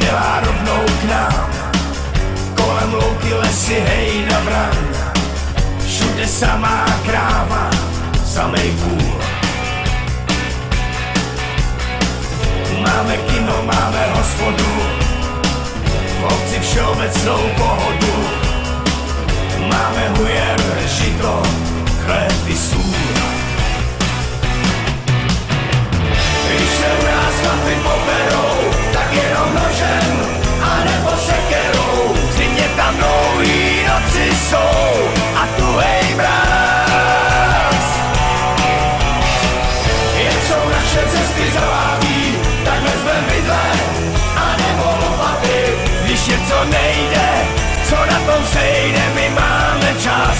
milá rovnou k nám. Kolem louky lesy, hej na bran. Všude samá kráva, samej vůl. Máme kino, máme hospodu, v obci všeobecnou Něco nejde, co na tom sejde, my máme čas.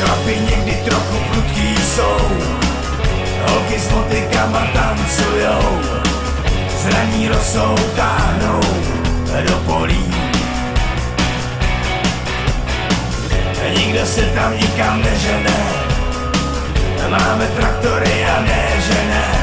Chlapi někdy trochu prudký jsou, holky s motykama tancujou, zraní rosou táhnou do polí. Nikdo se tam nikam nežene, máme traktory a ne žene, až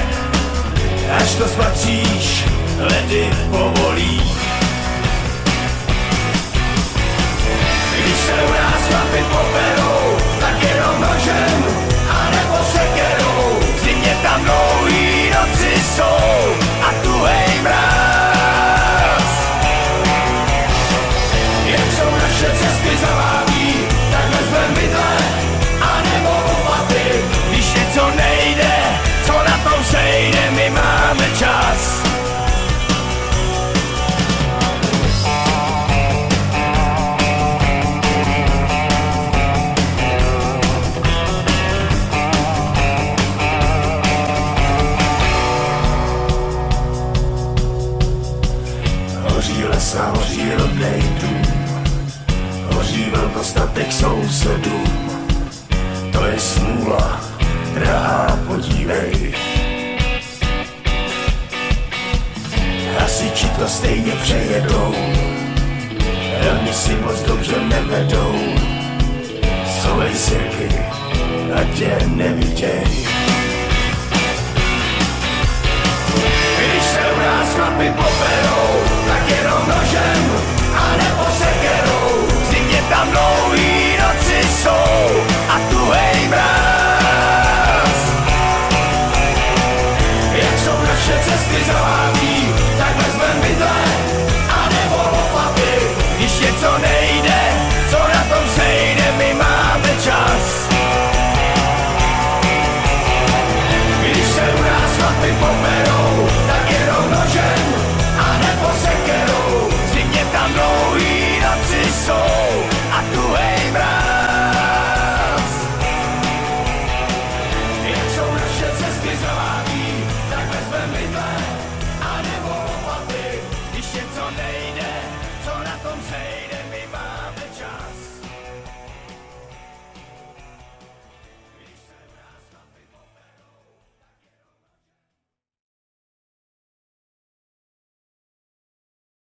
hoří velkostatek sousedů. To je smůla, drahá, podívej. Hasiči to stejně přejedou, Helmi si moc dobře nevedou. Solej sirky, ať tě neviděj.